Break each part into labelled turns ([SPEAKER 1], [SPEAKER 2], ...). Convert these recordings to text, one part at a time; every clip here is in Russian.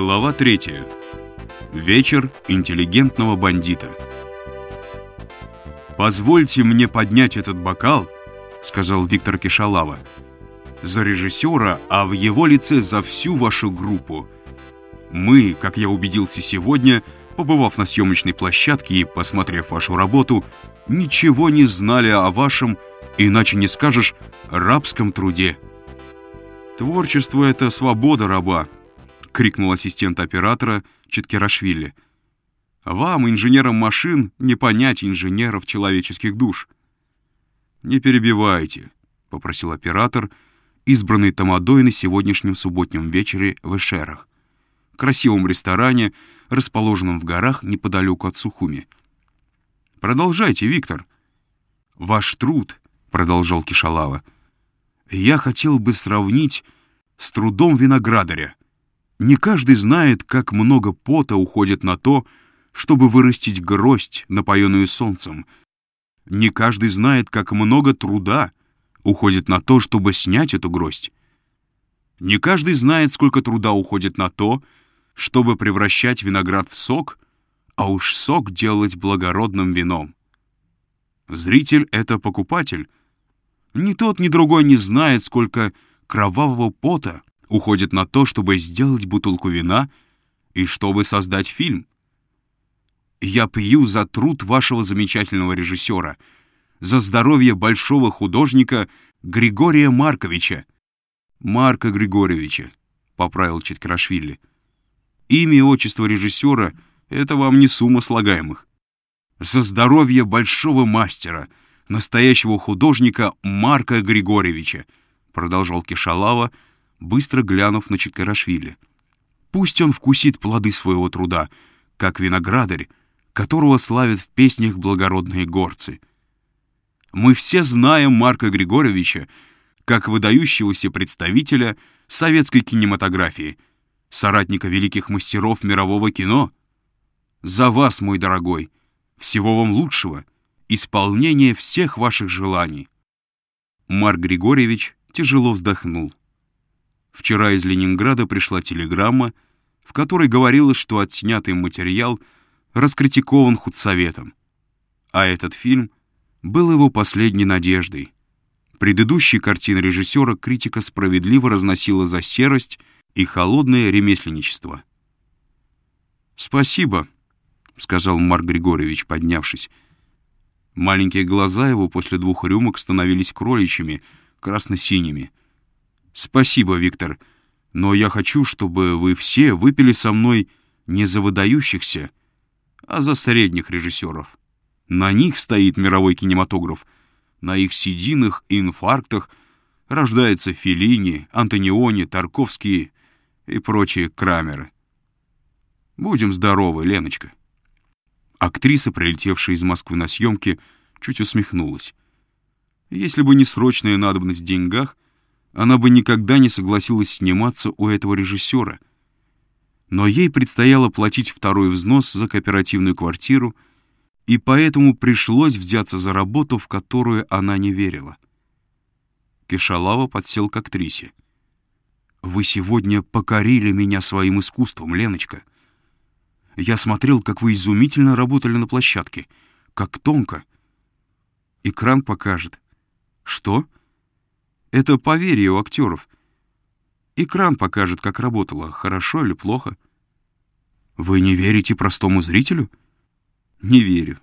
[SPEAKER 1] Глава третья. Вечер интеллигентного бандита. «Позвольте мне поднять этот бокал», — сказал Виктор Кишалава, «за режиссера, а в его лице за всю вашу группу. Мы, как я убедился сегодня, побывав на съемочной площадке и посмотрев вашу работу, ничего не знали о вашем, иначе не скажешь, рабском труде». «Творчество — это свобода раба», — крикнул ассистент оператора Читкерашвили. «Вам, инженерам машин, не понять инженеров человеческих душ». «Не перебивайте», — попросил оператор, избранный Тамадой на сегодняшнем субботнем вечере в Эшерах, красивом ресторане, расположенном в горах неподалеку от Сухуми. «Продолжайте, Виктор». «Ваш труд», — продолжал Кишалава, — я хотел бы сравнить с трудом виноградаря. Не каждый знает, как много пота уходит на то, чтобы вырастить гроздь, напоенную солнцем. Не каждый знает, как много труда уходит на то, чтобы снять эту гроздь. Не каждый знает, сколько труда уходит на то, чтобы превращать виноград в сок, а уж сок делать благородным вином. Зритель — это покупатель, ни тот, ни другой не знает, сколько кровавого пота уходит на то, чтобы сделать бутылку вина и чтобы создать фильм. Я пью за труд вашего замечательного режиссера, за здоровье большого художника Григория Марковича. Марка Григорьевича, поправил Читкарашвили. Имя и отчество режиссера — это вам не сумма слагаемых. За здоровье большого мастера — настоящего художника Марка Григорьевича, продолжал Кишалава, быстро глянув на Чикарашвили. Пусть он вкусит плоды своего труда, как виноградарь, которого славят в песнях благородные горцы. Мы все знаем Марка Григорьевича как выдающегося представителя советской кинематографии, соратника великих мастеров мирового кино. За вас, мой дорогой, всего вам лучшего — исполнение всех ваших желаний. Марк Григорьевич тяжело вздохнул. Вчера из Ленинграда пришла телеграмма, в которой говорилось, что отснятый материал раскритикован худсоветом. А этот фильм был его последней надеждой. Предыдущие картины режиссера критика справедливо разносила за серость и холодное ремесленничество. «Спасибо», — сказал Марк Григорьевич, поднявшись. Маленькие глаза его после двух рюмок становились кроличьими, красно-синими. «Спасибо, Виктор, но я хочу, чтобы вы все выпили со мной не за выдающихся, а за средних режиссеров. На них стоит мировой кинематограф. На их сединах и инфарктах рождаются Феллини, Антониони, Тарковские и прочие крамеры. Будем здоровы, Леночка». Актриса, прилетевшая из Москвы на съемки, чуть усмехнулась. Если бы не срочная надобность в деньгах, она бы никогда не согласилась сниматься у этого режиссера. Но ей предстояло платить второй взнос за кооперативную квартиру, и поэтому пришлось взяться за работу, в которую она не верила. Кишалава подсел к актрисе. «Вы сегодня покорили меня своим искусством, Леночка», я смотрел, как вы изумительно работали на площадке. Как тонко. Экран покажет. Что? Это поверье у актеров. Экран покажет, как работало, хорошо или плохо. Вы не верите простому зрителю? Не верю.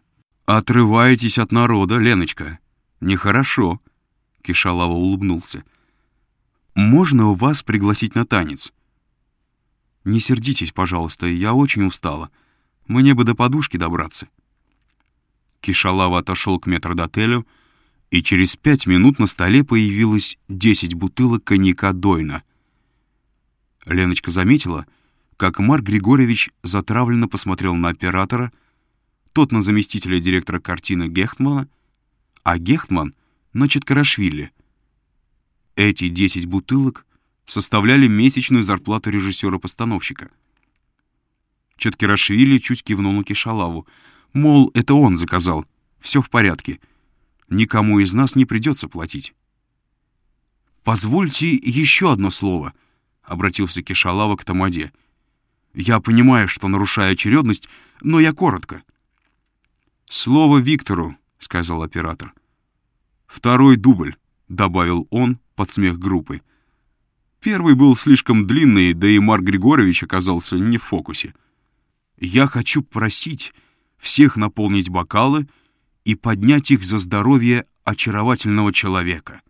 [SPEAKER 1] Отрываетесь от народа, Леночка. Нехорошо. Кишалава улыбнулся. Можно у вас пригласить на танец? «Не сердитесь, пожалуйста, я очень устала. Мне бы до подушки добраться». Кишалава отошел к метрдотелю, и через пять минут на столе появилось десять бутылок коньяка Дойна. Леночка заметила, как Марк Григорьевич затравленно посмотрел на оператора, тот на заместителя директора картины Гехтмана, а Гехтман — на Читкарашвили. Эти десять бутылок составляли месячную зарплату режиссера-постановщика. Четкирашвили чуть кивнул на Кишалаву. Мол, это он заказал. Все в порядке. Никому из нас не придется платить. «Позвольте еще одно слово», — обратился Кишалава к Тамаде. Я понимаю, что нарушаю очередность, но я коротко. «Слово Виктору», — сказал оператор. «Второй дубль», — добавил он под смех группы. Первый был слишком длинный, да и Марк Григорьевич оказался не в фокусе. «Я хочу просить всех наполнить бокалы и поднять их за здоровье очаровательного человека,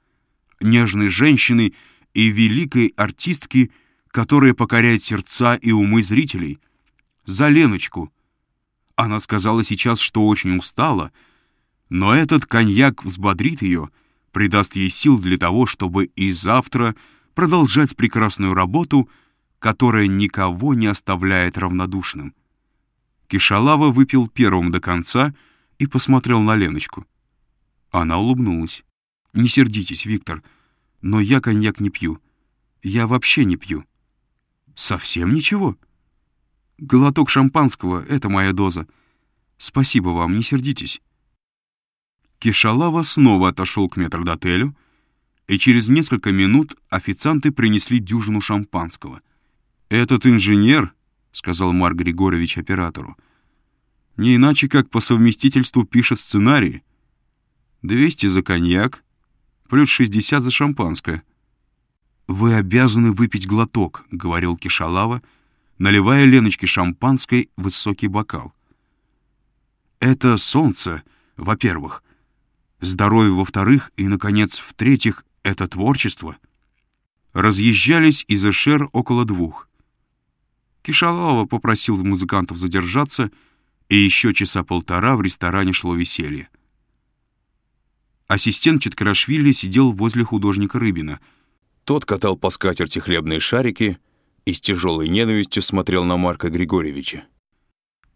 [SPEAKER 1] нежной женщины и великой артистки, которая покоряет сердца и умы зрителей. За Леночку. Она сказала сейчас, что очень устала, но этот коньяк взбодрит ее, придаст ей сил для того, чтобы и завтра продолжать прекрасную работу, которая никого не оставляет равнодушным. Кишалава выпил первым до конца и посмотрел на Леночку. Она улыбнулась. «Не сердитесь, Виктор, но я коньяк не пью. Я вообще не пью». «Совсем ничего?» «Глоток шампанского — это моя доза. Спасибо вам, не сердитесь». Кишалава снова отошел к метрдотелю, и через несколько минут официанты принесли дюжину шампанского. «Этот инженер», — сказал Марк Григорьевич оператору, «не иначе как по совместительству пишет сценарий. 200 за коньяк, плюс 60 за шампанское». «Вы обязаны выпить глоток», — говорил Кишалава, наливая Леночке шампанской высокий бокал. «Это солнце, во-первых, здоровье, во-вторых, и, наконец, в-третьих, это творчество». Разъезжались из Эшер около двух. Кишалава попросил музыкантов задержаться, и еще часа полтора в ресторане шло веселье. Ассистент Читкарашвили сидел возле художника Рыбина. Тот катал по скатерти хлебные шарики и с тяжелой ненавистью смотрел на Марка Григорьевича.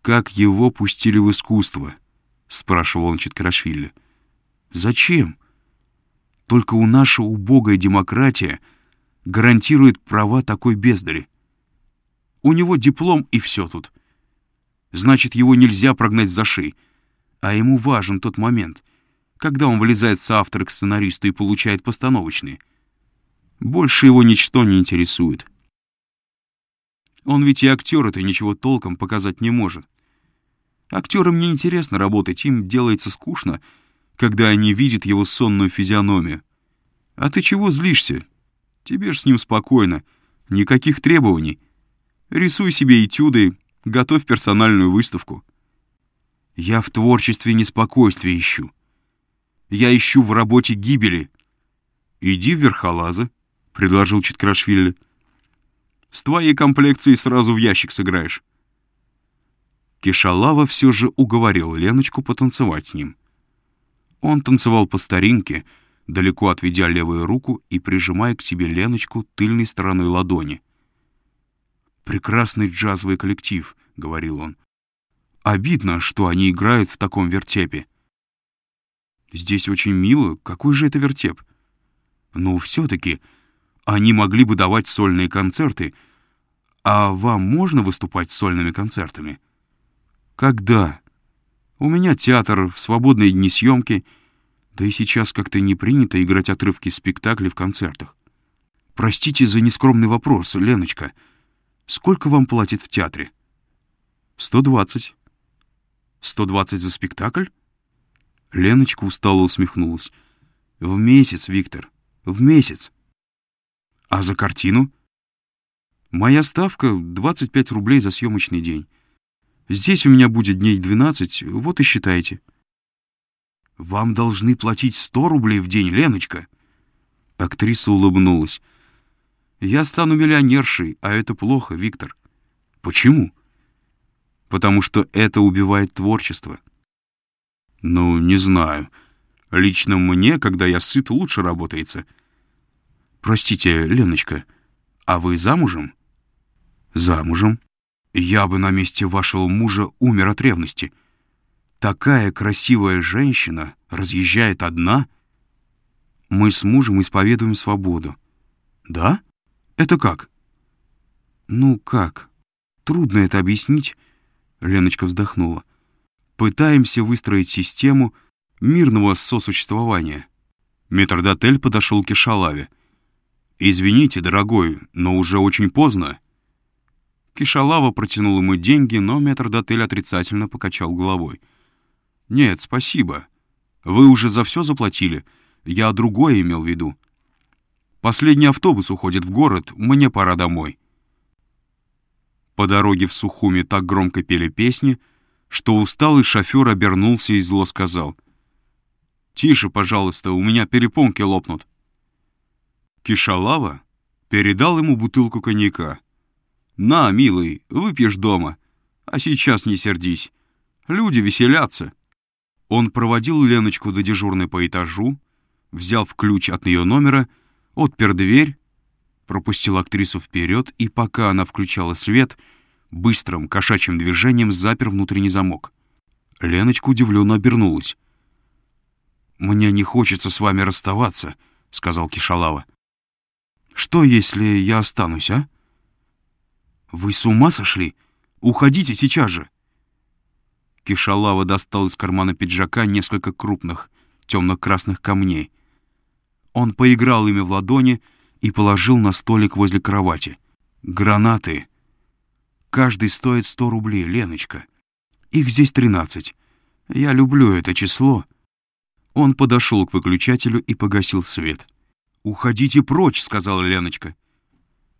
[SPEAKER 1] «Как его пустили в искусство?» — спрашивал он Читкарашвили. «Зачем? Только у наша убогая демократия гарантирует права такой бездари. У него диплом и все тут. Значит, его нельзя прогнать за шеи. А ему важен тот момент, когда он вылезает с автора к сценаристу и получает постановочные. Больше его ничто не интересует. Он ведь и актер это ничего толком показать не может. Актерам неинтересно работать, им делается скучно, когда они видят его сонную физиономию. А ты чего злишься? Тебе ж с ним спокойно, никаких требований. Рисуй себе этюды, готовь персональную выставку. Я в творчестве неспокойствия ищу. Я ищу в работе гибели. Иди в верхолазы, — предложил Читкрашвили. С твоей комплекцией сразу в ящик сыграешь. Кишалава все же уговорил Леночку потанцевать с ним. Он танцевал по старинке, далеко отведя левую руку и прижимая к себе Леночку тыльной стороной ладони. «Прекрасный джазовый коллектив», — говорил он. «Обидно, что они играют в таком вертепе». Здесь очень мило. Какой же это вертеп? Но все-таки они могли бы давать сольные концерты. А вам можно выступать сольными концертами? Когда? У меня театр, в свободные дни съемки. Да и сейчас как-то не принято играть отрывки спектаклей в концертах. Простите за нескромный вопрос, Леночка. Сколько вам платят в театре? Сто двадцать. Сто двадцать за спектакль? Леночка устало усмехнулась. «В месяц, Виктор, в месяц». «А за картину?» «Моя ставка — 25 рублей за съемочный день. Здесь у меня будет дней 12, вот и считайте». «Вам должны платить 100 рублей в день, Леночка!» Актриса улыбнулась. «Я стану миллионершей, а это плохо, Виктор». «Почему?» «Потому что это убивает творчество». «Ну, не знаю. Лично мне, когда я сыт, лучше работается». «Простите, Леночка, а вы замужем?» «Замужем. Я бы на месте вашего мужа умер от ревности. Такая красивая женщина разъезжает одна. Мы с мужем исповедуем свободу. Да? Это как?» «Ну как? Трудно это объяснить», — Леночка вздохнула. Пытаемся выстроить систему мирного сосуществования. Метрдотель подошел к Ишалаве. «Извините, дорогой, но уже очень поздно». Кишалава протянул ему деньги, но метрдотель отрицательно покачал головой. «Нет, спасибо. Вы уже за все заплатили. Я другое имел в виду. Последний автобус уходит в город, мне пора домой». По дороге в Сухуми так громко пели песни, что усталый шофер обернулся и зло сказал. «Тише, пожалуйста, у меня перепонки лопнут». Кишалава передал ему бутылку коньяка. «На, милый, выпьешь дома, а сейчас не сердись. Люди веселятся». Он проводил Леночку до дежурной по этажу, взял в ключ от ее номера, отпер дверь, пропустил актрису вперед и, пока она включала свет, быстрым кошачьим движением запер внутренний замок. Леночка удивленно обернулась. «Мне не хочется с вами расставаться», — сказал Кишалава. «Что, если я останусь, а?» «Вы с ума сошли? Уходите сейчас же!» Кишалава достал из кармана пиджака несколько крупных, темно-красных камней. Он поиграл ими в ладони и положил на столик возле кровати. «Гранаты. Каждый стоит сто рублей, Леночка. Их здесь тринадцать. Я люблю это число». Он подошел к выключателю и погасил свет. «Уходите прочь», — сказала Леночка.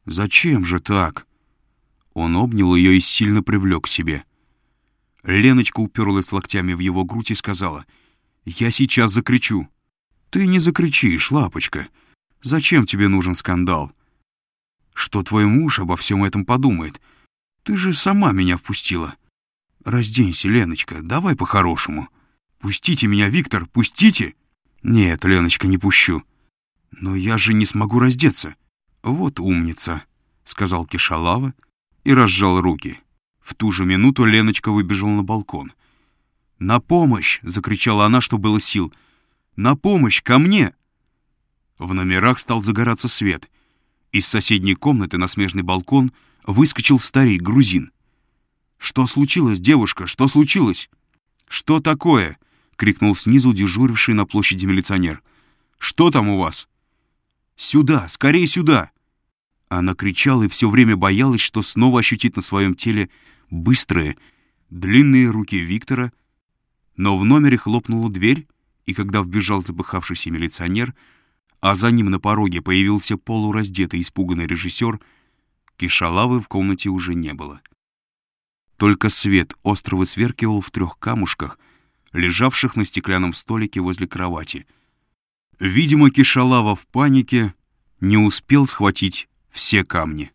[SPEAKER 1] «Зачем же так?» Он обнял ее и сильно привлек к себе. Леночка уперлась локтями в его грудь и сказала, «Я сейчас закричу». «Ты не закричишь, лапочка. Зачем тебе нужен скандал? Что твой муж обо всем этом подумает? Ты же сама меня впустила. Разденься, Леночка, давай по-хорошему. Пустите меня, Виктор, пустите!» «Нет, Леночка, не пущу. Но я же не смогу раздеться». «Вот умница», — сказал Кишалава и разжал руки. В ту же минуту Леночка выбежала на балкон. «На помощь!» — закричала она, что было сил. «На помощь! Ко мне!» В номерах стал загораться свет. Из соседней комнаты на смежный балкон выскочил старик, грузин. «Что случилось, девушка? Что случилось?» «Что такое?» — крикнул снизу дежуривший на площади милиционер. «Что там у вас?» «Сюда! Скорее сюда!» Она кричала и все время боялась, что снова ощутит на своем теле быстрые, длинные руки Виктора, но в номере хлопнула дверь, и когда вбежал запыхавшийся милиционер, а за ним на пороге появился полураздетый испуганный режиссер, Кишалавы в комнате уже не было. Только свет остро высверкивал в трех камушках, лежавших на стеклянном столике возле кровати. Видимо, Кишалава в панике не успел схватить все камни.